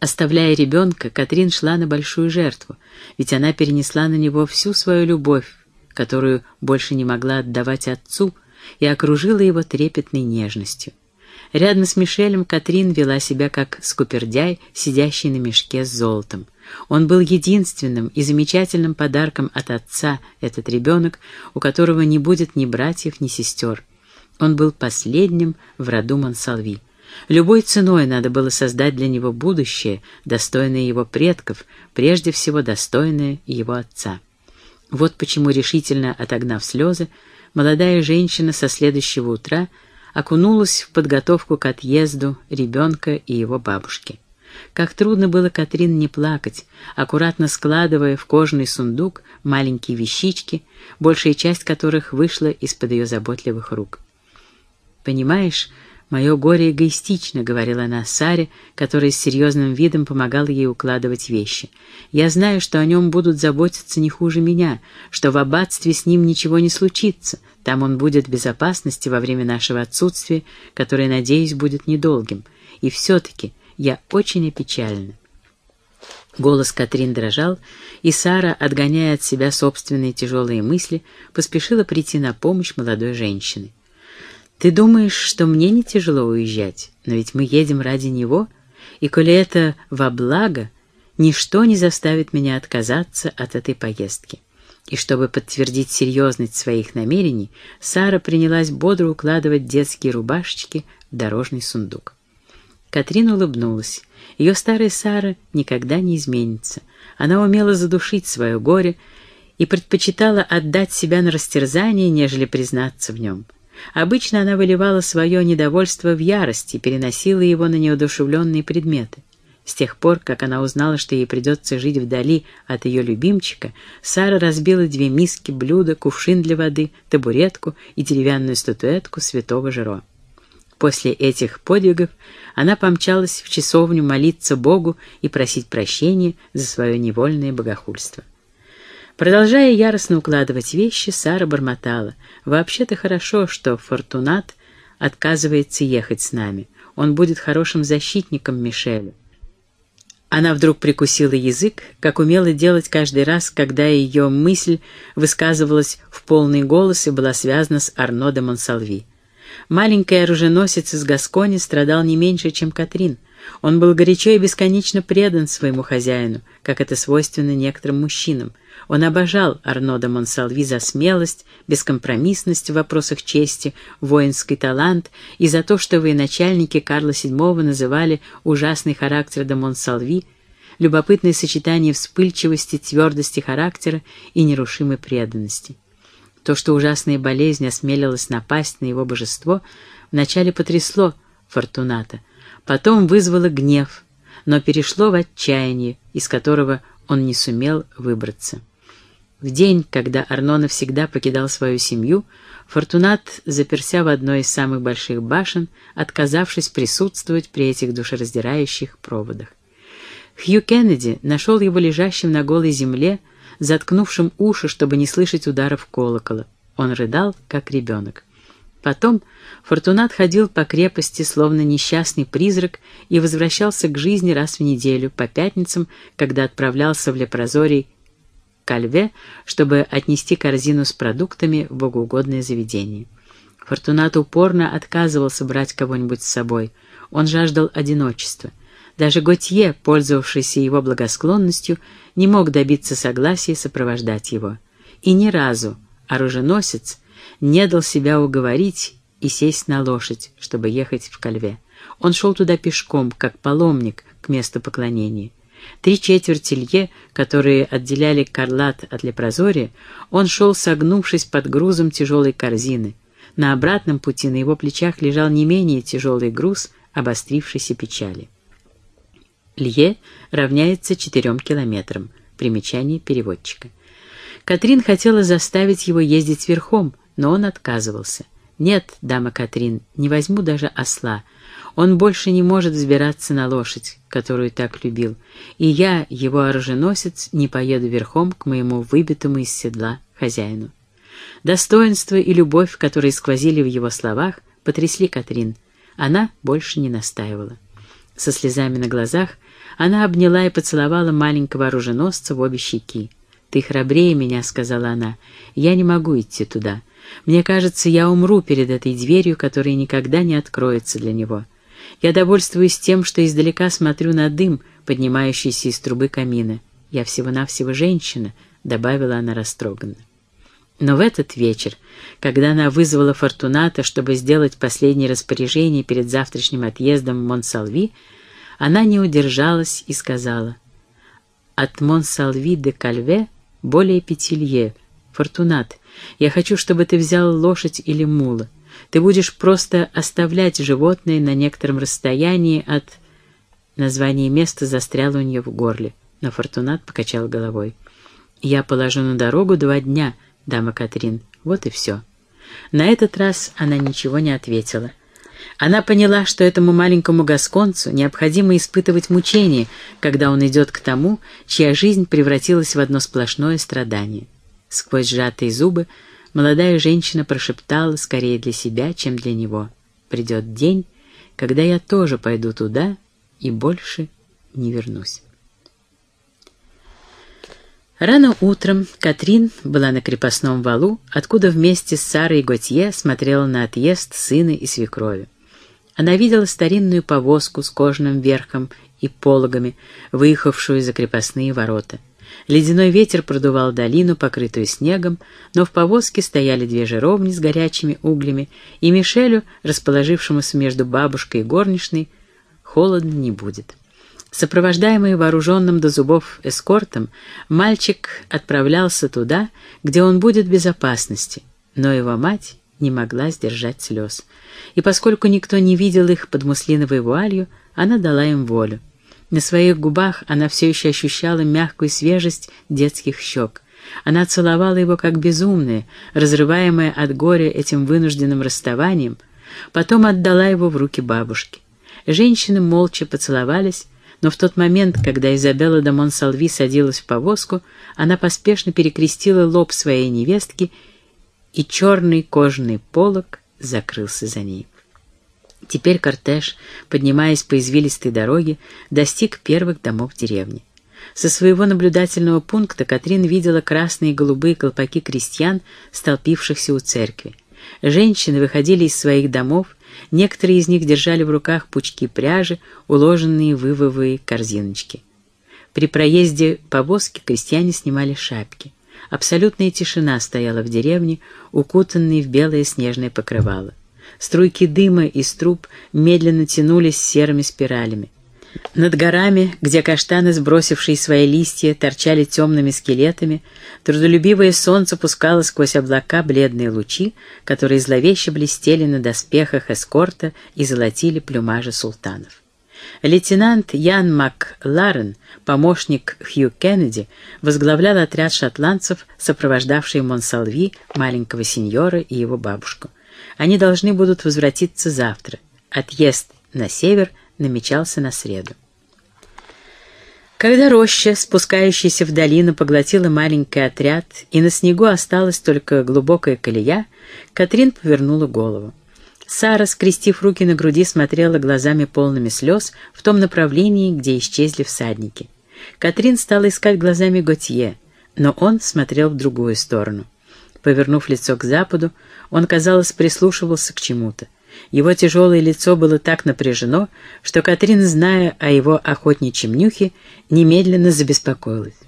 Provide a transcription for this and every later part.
Оставляя ребенка, Катрин шла на большую жертву, ведь она перенесла на него всю свою любовь, которую больше не могла отдавать отцу, и окружила его трепетной нежностью. Рядом с Мишелем Катрин вела себя как скупердяй, сидящий на мешке с золотом. Он был единственным и замечательным подарком от отца, этот ребенок, у которого не будет ни братьев, ни сестер. Он был последним в роду Монсалви. Любой ценой надо было создать для него будущее, достойное его предков, прежде всего достойное его отца. Вот почему, решительно отогнав слезы, молодая женщина со следующего утра окунулась в подготовку к отъезду ребенка и его бабушки. Как трудно было Катрин не плакать, аккуратно складывая в кожаный сундук маленькие вещички, большая часть которых вышла из-под ее заботливых рук. «Понимаешь, мое горе эгоистично», — говорила она Саре, которая с серьезным видом помогала ей укладывать вещи. «Я знаю, что о нем будут заботиться не хуже меня, что в аббатстве с ним ничего не случится, там он будет в безопасности во время нашего отсутствия, которое, надеюсь, будет недолгим. И все-таки я очень опечалена». Голос Катрин дрожал, и Сара, отгоняя от себя собственные тяжелые мысли, поспешила прийти на помощь молодой женщине. Ты думаешь, что мне не тяжело уезжать, но ведь мы едем ради него, и коли это во благо, ничто не заставит меня отказаться от этой поездки. И чтобы подтвердить серьезность своих намерений, Сара принялась бодро укладывать детские рубашечки в дорожный сундук. Катрин улыбнулась. Ее старая Сара никогда не изменится. Она умела задушить свое горе и предпочитала отдать себя на растерзание, нежели признаться в нем. Обычно она выливала свое недовольство в ярость и переносила его на неодушевленные предметы. С тех пор, как она узнала, что ей придется жить вдали от ее любимчика, Сара разбила две миски, блюда, кувшин для воды, табуретку и деревянную статуэтку святого Жиро. После этих подвигов она помчалась в часовню молиться Богу и просить прощения за свое невольное богохульство. Продолжая яростно укладывать вещи, Сара бормотала. «Вообще-то хорошо, что Фортунат отказывается ехать с нами. Он будет хорошим защитником Мишеля». Она вдруг прикусила язык, как умела делать каждый раз, когда ее мысль высказывалась в полный голос и была связана с Арно де Монсалви. Маленький оруженосец из Гаскони страдал не меньше, чем Катрин. Он был горячо и бесконечно предан своему хозяину, как это свойственно некоторым мужчинам. Он обожал Арно де Монсалви за смелость, бескомпромиссность в вопросах чести, воинский талант и за то, что военачальники Карла VII называли ужасный характер де Монсалви, любопытное сочетание вспыльчивости, твердости характера и нерушимой преданности. То, что ужасная болезнь осмелилась напасть на его божество, вначале потрясло Фортуната, потом вызвало гнев, но перешло в отчаяние, из которого он не сумел выбраться. В день, когда Арно навсегда покидал свою семью, Фортунат заперся в одной из самых больших башен, отказавшись присутствовать при этих душераздирающих проводах. Хью Кеннеди нашел его лежащим на голой земле, заткнувшим уши, чтобы не слышать ударов колокола. Он рыдал, как ребенок. Потом Фортунат ходил по крепости, словно несчастный призрак, и возвращался к жизни раз в неделю, по пятницам, когда отправлялся в Лепрозорий Кальве, чтобы отнести корзину с продуктами в богоугодное заведение. Фортунат упорно отказывался брать кого-нибудь с собой. Он жаждал одиночества. Даже Готье, пользовавшийся его благосклонностью, не мог добиться согласия сопровождать его. И ни разу оруженосец не дал себя уговорить и сесть на лошадь, чтобы ехать в Кальве. Он шел туда пешком, как паломник, к месту поклонения. Три четверти лье, которые отделяли Карлат от Лепрозория, он шел, согнувшись под грузом тяжелой корзины. На обратном пути на его плечах лежал не менее тяжелый груз обострившейся печали. Лье равняется четырем километрам. Примечание переводчика. Катрин хотела заставить его ездить верхом, но он отказывался. «Нет, дама Катрин, не возьму даже осла. Он больше не может взбираться на лошадь, которую так любил, и я, его оруженосец, не поеду верхом к моему выбитому из седла хозяину. Достоинство и любовь, которые сквозили в его словах, потрясли Катрин. Она больше не настаивала. со слезами на глазах, она обняла и поцеловала маленького оруженосца в обе щеки. «Ты храбрее меня», — сказала она. «Я не могу идти туда. Мне кажется, я умру перед этой дверью, которая никогда не откроется для него. Я довольствуюсь тем, что издалека смотрю на дым, поднимающийся из трубы камина. Я всего-навсего женщина», — добавила она растроганно. Но в этот вечер, когда она вызвала Фортуната, чтобы сделать последнее распоряжение перед завтрашним отъездом в Монсалви, она не удержалась и сказала, «От Монсалви де Кальве более пяти лье. Фортунат, я хочу, чтобы ты взял лошадь или мула. Ты будешь просто оставлять животное на некотором расстоянии от...» Название места застряло у нее в горле, но Фортунат покачал головой. «Я положу на дорогу два дня», дама Катрин. Вот и все. На этот раз она ничего не ответила. Она поняла, что этому маленькому гасконцу необходимо испытывать мучение, когда он идет к тому, чья жизнь превратилась в одно сплошное страдание. Сквозь сжатые зубы молодая женщина прошептала скорее для себя, чем для него. «Придет день, когда я тоже пойду туда и больше не вернусь». Рано утром Катрин была на крепостном валу, откуда вместе с Сарой Готье смотрела на отъезд сына и свекрови. Она видела старинную повозку с кожаным верхом и пологами, выехавшую за крепостные ворота. Ледяной ветер продувал долину, покрытую снегом, но в повозке стояли две жировни с горячими углями, и Мишелю, расположившемуся между бабушкой и горничной, холодно не будет. Сопровождаемый вооруженным до зубов эскортом, мальчик отправлялся туда, где он будет в безопасности, но его мать не могла сдержать слез. И поскольку никто не видел их под муслиновой вуалью, она дала им волю. На своих губах она все еще ощущала мягкую свежесть детских щек. Она целовала его как безумная, разрываемая от горя этим вынужденным расставанием, потом отдала его в руки бабушки. Женщины молча поцеловались, но в тот момент, когда Изабелла де Монсалви садилась в повозку, она поспешно перекрестила лоб своей невестки, и черный кожаный полог закрылся за ней. Теперь кортеж, поднимаясь по извилистой дороге, достиг первых домов деревни. Со своего наблюдательного пункта Катрин видела красные и голубые колпаки крестьян, столпившихся у церкви. Женщины выходили из своих домов, некоторые из них держали в руках пучки пряжи, уложенные в ивовые корзиночки. При проезде повозки крестьяне снимали шапки. Абсолютная тишина стояла в деревне, укутанной в белое снежное покрывало. Струйки дыма из труб медленно тянулись серыми спиралями. Над горами, где каштаны, сбросившие свои листья, торчали темными скелетами, трудолюбивое солнце пускало сквозь облака бледные лучи, которые зловеще блестели на доспехах эскорта и золотили плюмажи султанов. Лейтенант Ян Макларен, помощник Хью Кеннеди, возглавлял отряд шотландцев, сопровождавший Монсалви, маленького сеньора и его бабушку. Они должны будут возвратиться завтра. Отъезд на север намечался на среду. Когда роща, спускающаяся в долину, поглотила маленький отряд, и на снегу осталась только глубокая колея, Катрин повернула голову. Сара, скрестив руки на груди, смотрела глазами полными слез в том направлении, где исчезли всадники. Катрин стала искать глазами Готье, но он смотрел в другую сторону. Повернув лицо к западу, он, казалось, прислушивался к чему-то. Его тяжелое лицо было так напряжено, что Катрин, зная о его охотничьем нюхе, немедленно забеспокоилась.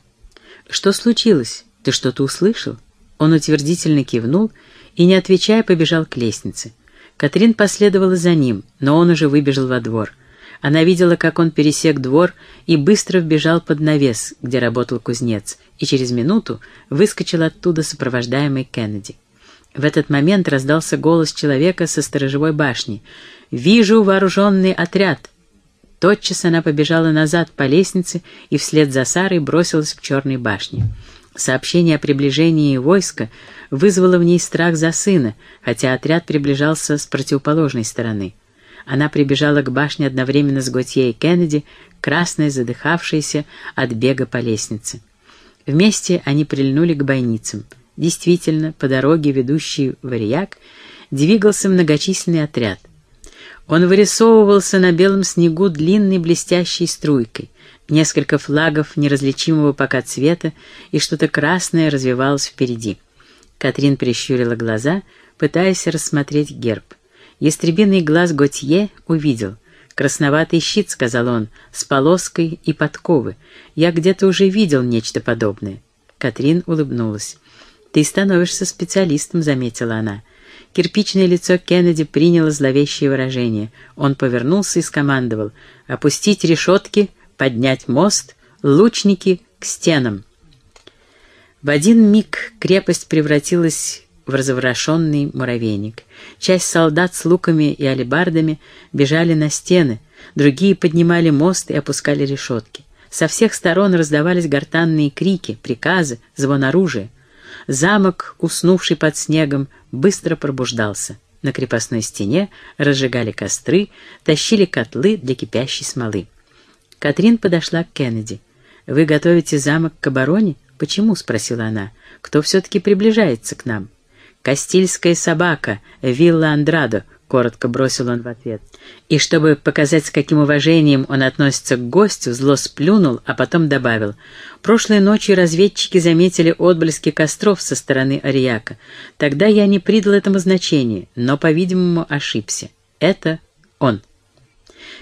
«Что случилось? Ты что-то услышал?» Он утвердительно кивнул и, не отвечая, побежал к лестнице. Катрин последовала за ним, но он уже выбежал во двор. Она видела, как он пересек двор и быстро вбежал под навес, где работал кузнец, и через минуту выскочил оттуда сопровождаемый Кеннеди. В этот момент раздался голос человека со сторожевой башни. «Вижу вооруженный отряд!» Тотчас она побежала назад по лестнице и вслед за Сарой бросилась к черной башне. Сообщение о приближении войска вызвало в ней страх за сына, хотя отряд приближался с противоположной стороны. Она прибежала к башне одновременно с Готье и Кеннеди, красная, задыхавшаяся от бега по лестнице. Вместе они прильнули к бойницам — Действительно, по дороге, ведущей в Ариак, двигался многочисленный отряд. Он вырисовывался на белом снегу длинной блестящей струйкой. Несколько флагов неразличимого пока цвета и что-то красное развивалось впереди. Катрин прищурила глаза, пытаясь рассмотреть герб. Ястребиный глаз Готье увидел. «Красноватый щит», — сказал он, — «с полоской и подковы. Я где-то уже видел нечто подобное». Катрин улыбнулась. «Ты становишься специалистом», — заметила она. Кирпичное лицо Кеннеди приняло зловещее выражение. Он повернулся и скомандовал «Опустить решетки, поднять мост, лучники к стенам». В один миг крепость превратилась в разворошенный муравейник. Часть солдат с луками и алебардами бежали на стены, другие поднимали мост и опускали решетки. Со всех сторон раздавались гортанные крики, приказы, звон оружия. Замок, уснувший под снегом, быстро пробуждался. На крепостной стене разжигали костры, тащили котлы для кипящей смолы. Катрин подошла к Кеннеди. «Вы готовите замок к обороне?» «Почему?» — спросила она. «Кто все-таки приближается к нам?» «Кастильская собака, вилла Андрадо», — коротко бросил он в ответ. И чтобы показать, с каким уважением он относится к гостю, зло сплюнул, а потом добавил. «Прошлой ночью разведчики заметили отблески костров со стороны Ариака. Тогда я не придал этому значения, но, по-видимому, ошибся. Это он».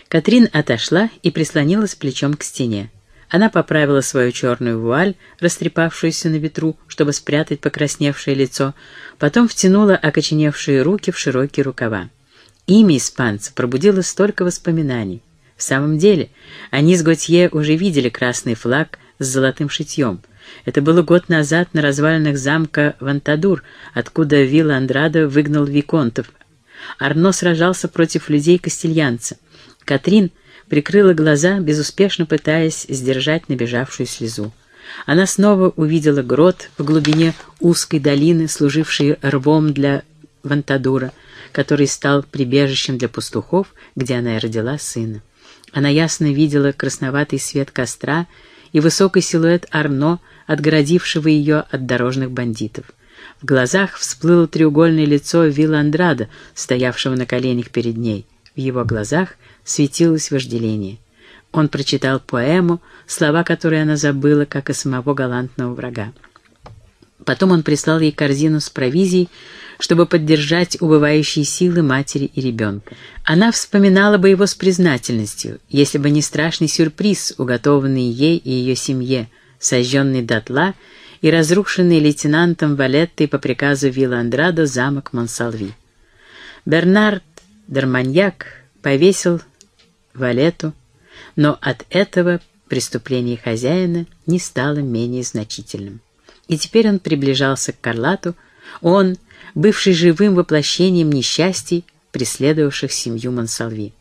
Катрин отошла и прислонилась плечом к стене. Она поправила свою черную вуаль, растрепавшуюся на ветру, чтобы спрятать покрасневшее лицо, потом втянула окоченевшие руки в широкие рукава. Имя испанца пробудило столько воспоминаний. В самом деле, они с Готье уже видели красный флаг с золотым шитьем. Это было год назад на развалинах замка Вантадур, откуда Вилла Андрадо выгнал Виконтов. Арно сражался против людей-кастильянца. Катрин прикрыла глаза, безуспешно пытаясь сдержать набежавшую слезу. Она снова увидела грот в глубине узкой долины, служившей рвом для Вантадура, который стал прибежищем для пастухов, где она и родила сына. Она ясно видела красноватый свет костра и высокий силуэт Арно, отгородившего ее от дорожных бандитов. В глазах всплыло треугольное лицо Вилла Андрада, стоявшего на коленях перед ней. В его глазах светилось вожделение. Он прочитал поэму, слова которой она забыла, как и самого галантного врага. Потом он прислал ей корзину с провизией, чтобы поддержать убывающие силы матери и ребенка. Она вспоминала бы его с признательностью, если бы не страшный сюрприз, уготованный ей и ее семье, сожженный дотла и разрушенный лейтенантом Валеттой по приказу Вилла Андрадо замок Монсалви. Бернард Дарманьяк повесил Валету, но от этого преступление хозяина не стало менее значительным. И теперь он приближался к Карлату, он, бывший живым воплощением несчастий, преследовавших семью Монсалви.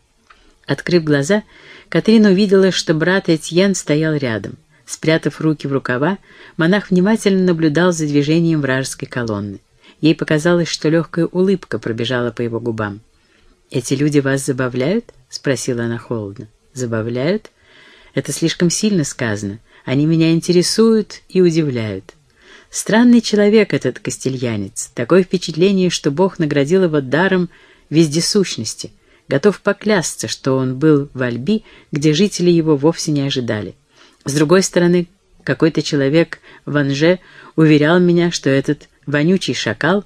Открыв глаза, Катрин увидела, что брат Этьен стоял рядом. Спрятав руки в рукава, монах внимательно наблюдал за движением вражеской колонны. Ей показалось, что легкая улыбка пробежала по его губам. «Эти люди вас забавляют?» — спросила она холодно. «Забавляют? Это слишком сильно сказано. Они меня интересуют и удивляют. Странный человек этот костельянец. Такое впечатление, что Бог наградил его даром вездесущности. Готов поклясться, что он был в Альби, где жители его вовсе не ожидали. С другой стороны, какой-то человек в Анже уверял меня, что этот вонючий шакал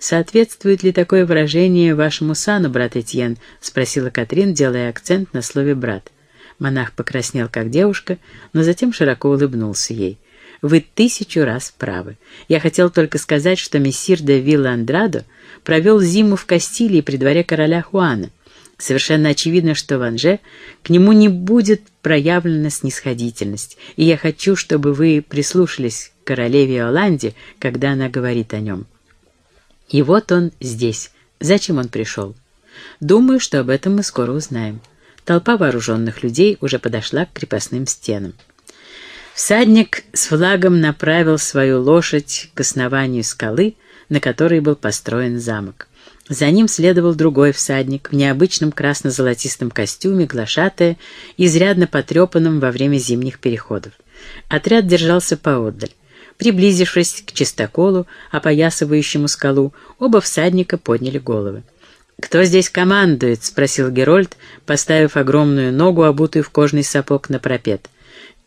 «Соответствует ли такое выражение вашему сану, брат Этьен?» — спросила Катрин, делая акцент на слове «брат». Монах покраснел, как девушка, но затем широко улыбнулся ей. «Вы тысячу раз правы. Я хотел только сказать, что мессир де Вилла Андрадо провел зиму в Кастилии при дворе короля Хуана. Совершенно очевидно, что в Анже к нему не будет проявлена снисходительность, и я хочу, чтобы вы прислушались к королеве Иоланде, когда она говорит о нем». И вот он здесь. Зачем он пришел? Думаю, что об этом мы скоро узнаем. Толпа вооруженных людей уже подошла к крепостным стенам. Всадник с флагом направил свою лошадь к основанию скалы, на которой был построен замок. За ним следовал другой всадник в необычном красно-золотистом костюме, глашатая, изрядно потрепанном во время зимних переходов. Отряд держался поотдаль. Приблизившись к чистоколу, опоясывающему скалу, оба всадника подняли головы. «Кто здесь командует?» — спросил Герольд, поставив огромную ногу, обутую в кожный сапог, на пропет.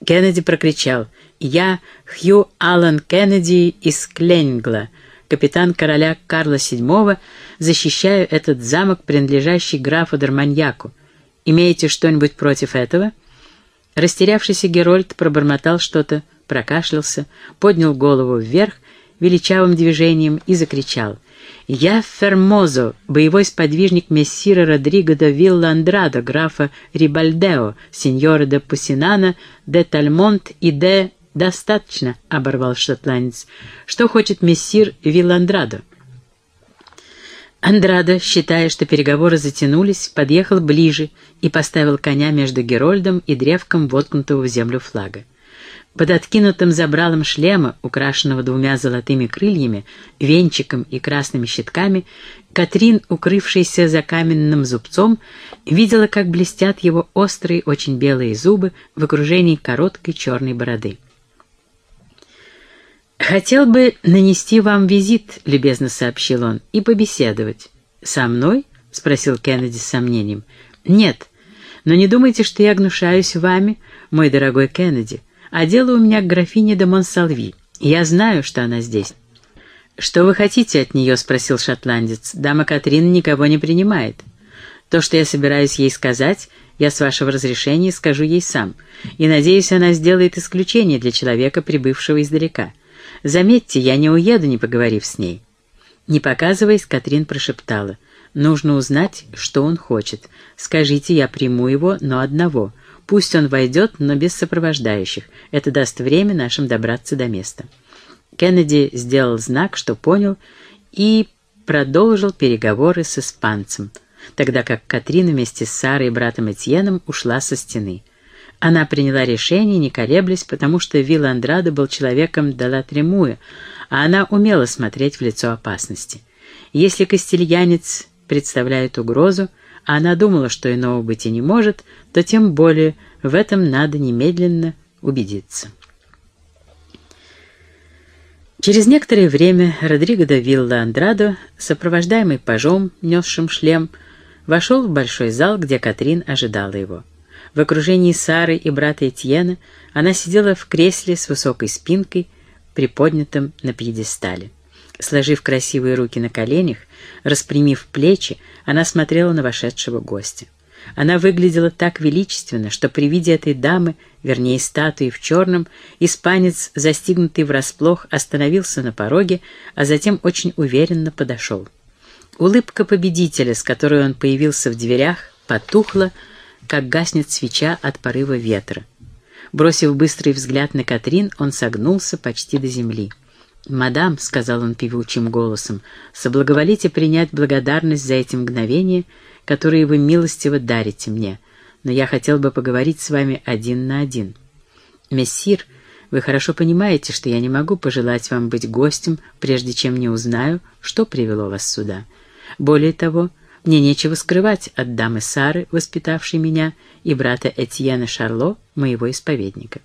Кеннеди прокричал. «Я Хью Аллан Кеннеди из Кленгла, капитан короля Карла VII, защищаю этот замок, принадлежащий графу Дарманьяку. Имеете что-нибудь против этого?» Растерявшийся Герольд пробормотал что-то, прокашлялся, поднял голову вверх величавым движением и закричал. «Я Фермозо, боевой сподвижник мессира Родриго де Вилла Андрадо, графа Рибальдео, сеньора де Пусинана, де Тальмонт и де...» «Достаточно», — оборвал шотландец. «Что хочет мессир Вилландрадо?» Андрадо, считая, что переговоры затянулись, подъехал ближе и поставил коня между Герольдом и древком воткнутого в землю флага. Под откинутым забралом шлема, украшенного двумя золотыми крыльями, венчиком и красными щитками, Катрин, укрывшаяся за каменным зубцом, видела, как блестят его острые, очень белые зубы в окружении короткой черной бороды. «Хотел бы нанести вам визит», — любезно сообщил он, — «и побеседовать». «Со мной?» — спросил Кеннеди с сомнением. «Нет, но не думайте, что я гнушаюсь вами, мой дорогой Кеннеди а дело у меня к графине де Монсалви. Я знаю, что она здесь». «Что вы хотите от нее?» — спросил шотландец. «Дама Катрин никого не принимает. То, что я собираюсь ей сказать, я с вашего разрешения скажу ей сам. И, надеюсь, она сделает исключение для человека, прибывшего издалека. Заметьте, я не уеду, не поговорив с ней». Не показываясь, Катрин прошептала. «Нужно узнать, что он хочет. Скажите, я приму его, но одного. Пусть он войдет, но без сопровождающих. Это даст время нашим добраться до места». Кеннеди сделал знак, что понял, и продолжил переговоры с испанцем, тогда как Катрин вместе с Сарой и братом Этьеном ушла со стены. Она приняла решение, не колеблясь, потому что Вилла Андрадо был человеком Далатремуя, а она умела смотреть в лицо опасности. Если костельянец представляет угрозу, она думала, что иного быть и не может, то тем более в этом надо немедленно убедиться. Через некоторое время Родриго де Вилла Андрадо, сопровождаемый пажом, несшим шлем, вошел в большой зал, где Катрин ожидала его. В окружении Сары и брата Этьена она сидела в кресле с высокой спинкой, приподнятым на пьедестале. Сложив красивые руки на коленях, распрямив плечи, она смотрела на вошедшего гостя. Она выглядела так величественно, что при виде этой дамы, вернее статуи в черном, испанец, застигнутый врасплох, остановился на пороге, а затем очень уверенно подошел. Улыбка победителя, с которой он появился в дверях, потухла, как гаснет свеча от порыва ветра. Бросив быстрый взгляд на Катрин, он согнулся почти до земли. «Мадам», — сказал он певучим голосом, — «соблаговолите принять благодарность за эти мгновения, которые вы милостиво дарите мне, но я хотел бы поговорить с вами один на один. Мессир, вы хорошо понимаете, что я не могу пожелать вам быть гостем, прежде чем не узнаю, что привело вас сюда. Более того, мне нечего скрывать от дамы Сары, воспитавшей меня, и брата Этьена Шарло, моего исповедника».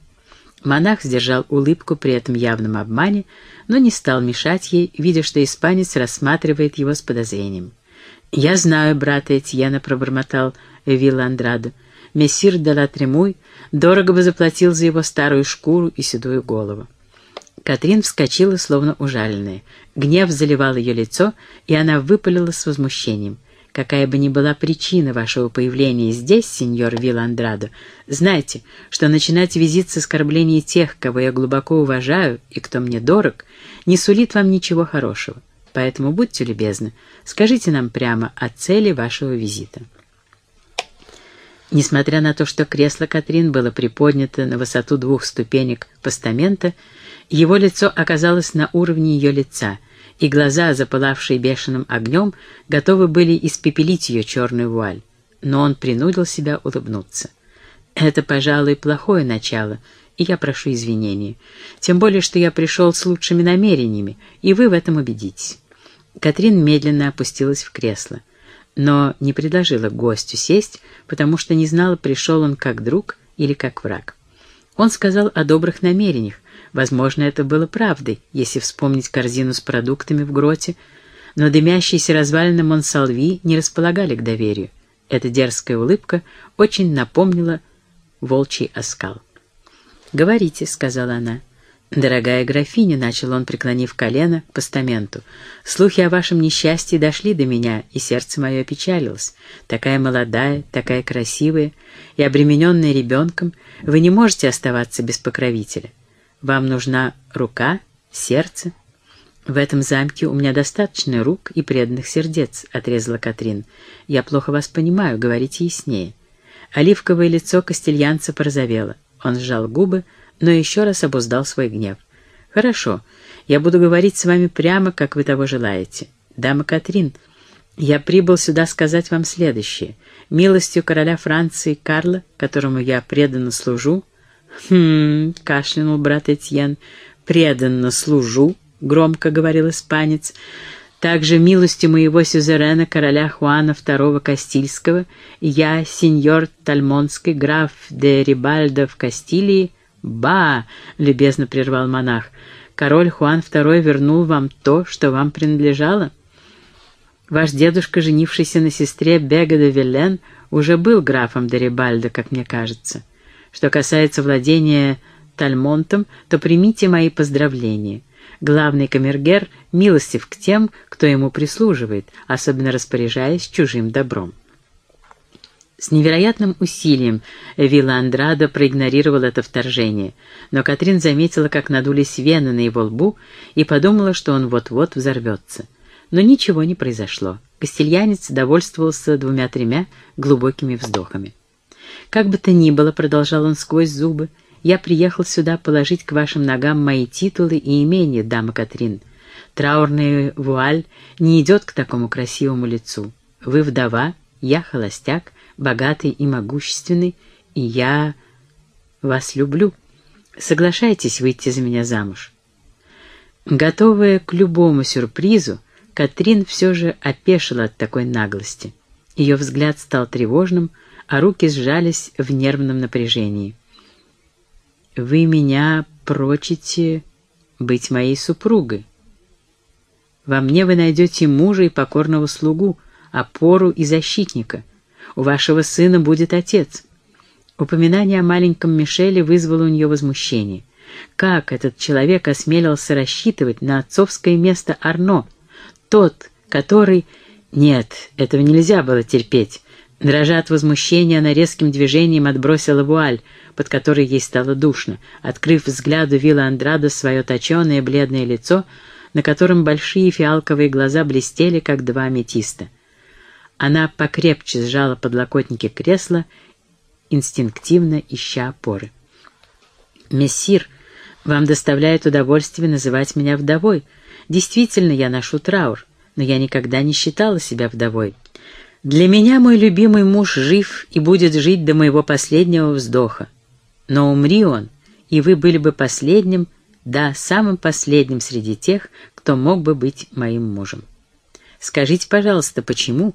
Монах сдержал улыбку при этом явном обмане, но не стал мешать ей, видя, что испанец рассматривает его с подозрением. «Я знаю, брата Этьена», — пробормотал Вилла Андрадо. «Мессир де ла Тремуй дорого бы заплатил за его старую шкуру и седую голову». Катрин вскочила, словно ужаленная. Гнев заливал ее лицо, и она выпалила с возмущением. Какая бы ни была причина вашего появления здесь, сеньор Вилландрадо, знайте, что начинать визит с оскорблений тех, кого я глубоко уважаю и кто мне дорог, не сулит вам ничего хорошего. Поэтому будьте любезны, скажите нам прямо о цели вашего визита. Несмотря на то, что кресло Катрин было приподнято на высоту двух ступенек постамента, его лицо оказалось на уровне ее лица — и глаза, запылавшие бешеным огнем, готовы были испепелить ее черную вуаль. Но он принудил себя улыбнуться. «Это, пожалуй, плохое начало, и я прошу извинения. Тем более, что я пришел с лучшими намерениями, и вы в этом убедитесь». Катрин медленно опустилась в кресло, но не предложила гостю сесть, потому что не знала, пришел он как друг или как враг. Он сказал о добрых намерениях, Возможно, это было правдой, если вспомнить корзину с продуктами в гроте, но дымящиеся развалины Монсалви не располагали к доверию. Эта дерзкая улыбка очень напомнила волчий оскал. «Говорите», — сказала она. «Дорогая графиня», — начал он, преклонив колено к постаменту, — «слухи о вашем несчастье дошли до меня, и сердце мое опечалилось. Такая молодая, такая красивая и обремененная ребенком, вы не можете оставаться без покровителя. Вам нужна рука, сердце». «В этом замке у меня достаточно рук и преданных сердец», — отрезала Катрин. «Я плохо вас понимаю, говорите яснее». Оливковое лицо Костельянца порозовело. Он сжал губы, но еще раз обуздал свой гнев. «Хорошо, я буду говорить с вами прямо, как вы того желаете. Дама Катрин, я прибыл сюда сказать вам следующее. Милостью короля Франции Карла, которому я преданно служу...» «Хм...» — кашлянул брат Этьен. «Преданно служу», — громко говорил испанец. «Также милостью моего сюзерена, короля Хуана II Кастильского, я, сеньор Тальмонский, граф де Рибальдо в Кастилии, «Ба!» — любезно прервал монах. «Король Хуан II вернул вам то, что вам принадлежало?» «Ваш дедушка, женившийся на сестре Бега де Виллен, уже был графом де Рибальдо, как мне кажется. Что касается владения Тальмонтом, то примите мои поздравления. Главный камергер милостив к тем, кто ему прислуживает, особенно распоряжаясь чужим добром». С невероятным усилием Вилла Андрада проигнорировал это вторжение, но Катрин заметила, как надулись вены на его лбу, и подумала, что он вот-вот взорвется. Но ничего не произошло. Костельянец довольствовался двумя-тремя глубокими вздохами. «Как бы то ни было», — продолжал он сквозь зубы, — «я приехал сюда положить к вашим ногам мои титулы и имения, дама Катрин. Траурная вуаль не идет к такому красивому лицу. Вы вдова, я холостяк, богатый и могущественный, и я вас люблю. Соглашайтесь выйти за меня замуж». Готовая к любому сюрпризу, Катрин все же опешила от такой наглости. Ее взгляд стал тревожным, а руки сжались в нервном напряжении. «Вы меня прочите быть моей супругой. Во мне вы найдете мужа и покорного слугу, опору и защитника. У вашего сына будет отец». Упоминание о маленьком Мишеле вызвало у нее возмущение. Как этот человек осмелился рассчитывать на отцовское место Арно? Тот, который... Нет, этого нельзя было терпеть. Дрожа от возмущения, она резким движением отбросила вуаль, под которой ей стало душно, открыв взгляду Вилла Андрада свое точеное бледное лицо, на котором большие фиалковые глаза блестели, как два аметиста. Она покрепче сжала подлокотники кресла, инстинктивно ища опоры. «Мессир, вам доставляет удовольствие называть меня вдовой. Действительно, я ношу траур, но я никогда не считала себя вдовой. Для меня мой любимый муж жив и будет жить до моего последнего вздоха. Но умри он, и вы были бы последним, да, самым последним среди тех, кто мог бы быть моим мужем. Скажите, пожалуйста, почему?»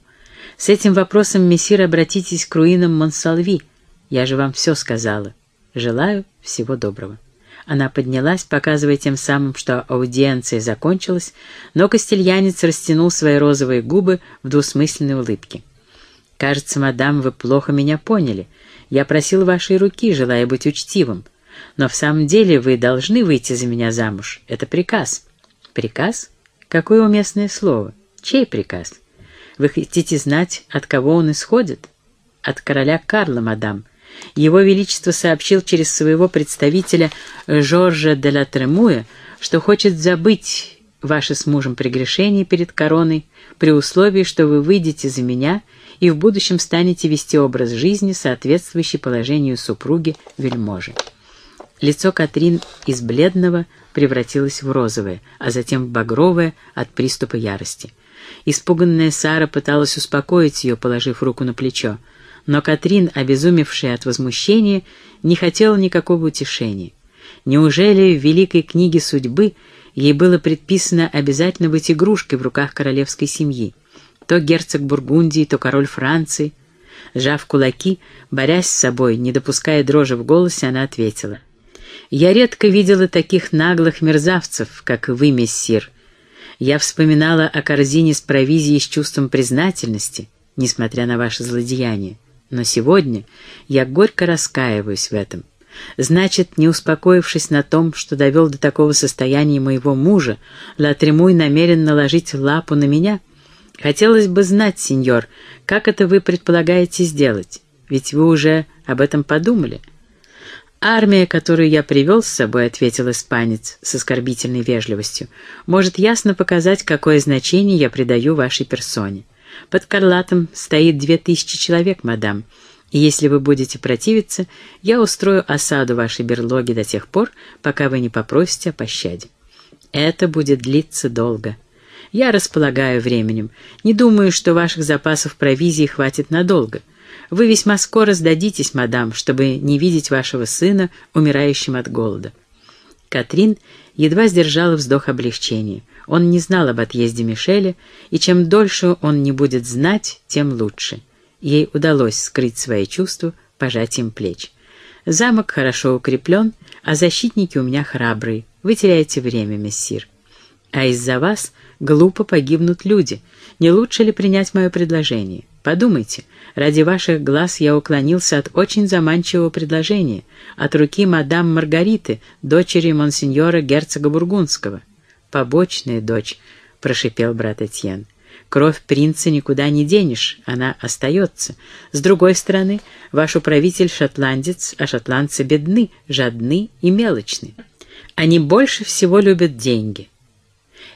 С этим вопросом, мессир, обратитесь к руинам Монсалви. Я же вам все сказала. Желаю всего доброго». Она поднялась, показывая тем самым, что аудиенция закончилась, но костельянец растянул свои розовые губы в двусмысленной улыбке. «Кажется, мадам, вы плохо меня поняли. Я просил вашей руки, желая быть учтивым. Но в самом деле вы должны выйти за меня замуж. Это приказ». «Приказ? Какое уместное слово? Чей приказ?» Вы хотите знать, от кого он исходит? От короля Карла, мадам. Его Величество сообщил через своего представителя Жоржа де ла Тремуя, что хочет забыть ваше с мужем прегрешение перед короной при условии, что вы выйдете за меня и в будущем станете вести образ жизни, соответствующий положению супруги вельможи. Лицо Катрин из бледного превратилось в розовое, а затем в багровое от приступа ярости. Испуганная Сара пыталась успокоить ее, положив руку на плечо, но Катрин, обезумевшая от возмущения, не хотела никакого утешения. Неужели в великой книге судьбы ей было предписано обязательно быть игрушкой в руках королевской семьи? То герцог Бургундии, то король Франции. Сжав кулаки, борясь с собой, не допуская дрожи в голосе, она ответила. «Я редко видела таких наглых мерзавцев, как вы, мессир. Я вспоминала о корзине с провизией с чувством признательности, несмотря на ваше злодеяние. Но сегодня я горько раскаиваюсь в этом. Значит, не успокоившись на том, что довел до такого состояния моего мужа, Латремуй намерен наложить лапу на меня? Хотелось бы знать, сеньор, как это вы предполагаете сделать? Ведь вы уже об этом подумали. «Армия, которую я привел с собой», — ответил испанец с оскорбительной вежливостью, «может ясно показать, какое значение я придаю вашей персоне. Под Карлатом стоит две тысячи человек, мадам, и если вы будете противиться, я устрою осаду вашей берлоги до тех пор, пока вы не попросите о пощаде. Это будет длиться долго. Я располагаю временем. Не думаю, что ваших запасов провизии хватит надолго. Вы весьма скоро сдадитесь, мадам, чтобы не видеть вашего сына, умирающим от голода». Катрин едва сдержала вздох облегчения. Он не знал об отъезде Мишеля, и чем дольше он не будет знать, тем лучше. Ей удалось скрыть свои чувства пожатием плеч. «Замок хорошо укреплен, а защитники у меня храбрые. Вы теряете время, мессир. А из-за вас глупо погибнут люди. Не лучше ли принять мое предложение? Подумайте, ради ваших глаз я уклонился от очень заманчивого предложения, от руки мадам Маргариты, дочери монсеньора герцога Бургундского. «Побочная дочь», — прошипел брат Этьен. «Кровь принца никуда не денешь, она остается. С другой стороны, ваш управитель шотландец, а шотландцы бедны, жадны и мелочны. Они больше всего любят деньги».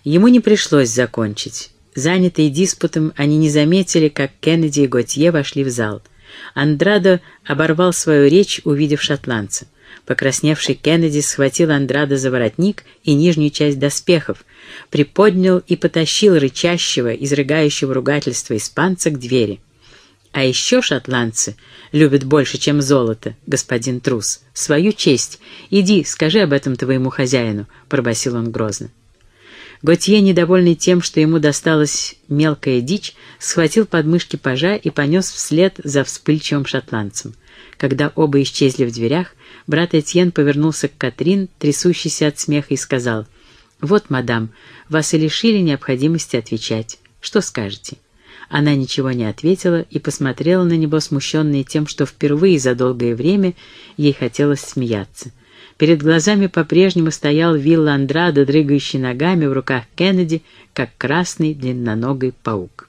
Ему не пришлось закончить. Занятые диспутом, они не заметили, как Кеннеди и Готье вошли в зал. Андрадо оборвал свою речь, увидев шотландца. Покрасневший Кеннеди схватил Андрадо за воротник и нижнюю часть доспехов, приподнял и потащил рычащего, изрыгающего ругательства испанца к двери. А еще шотландцы любят больше, чем золото, господин трус. Свою честь. Иди, скажи об этом твоему хозяину, — пробасил он грозно. Готье, недовольный тем, что ему досталась мелкая дичь, схватил подмышки пажа и понес вслед за вспыльчивым шотландцем. Когда оба исчезли в дверях, брат Этьен повернулся к Катрин, трясущийся от смеха, и сказал, «Вот, мадам, вас и лишили необходимости отвечать. Что скажете?» Она ничего не ответила и посмотрела на него, смущенная тем, что впервые за долгое время ей хотелось смеяться. Перед глазами по-прежнему стоял Вилла Андрадо, дрыгающий ногами в руках Кеннеди, как красный длинноногий паук.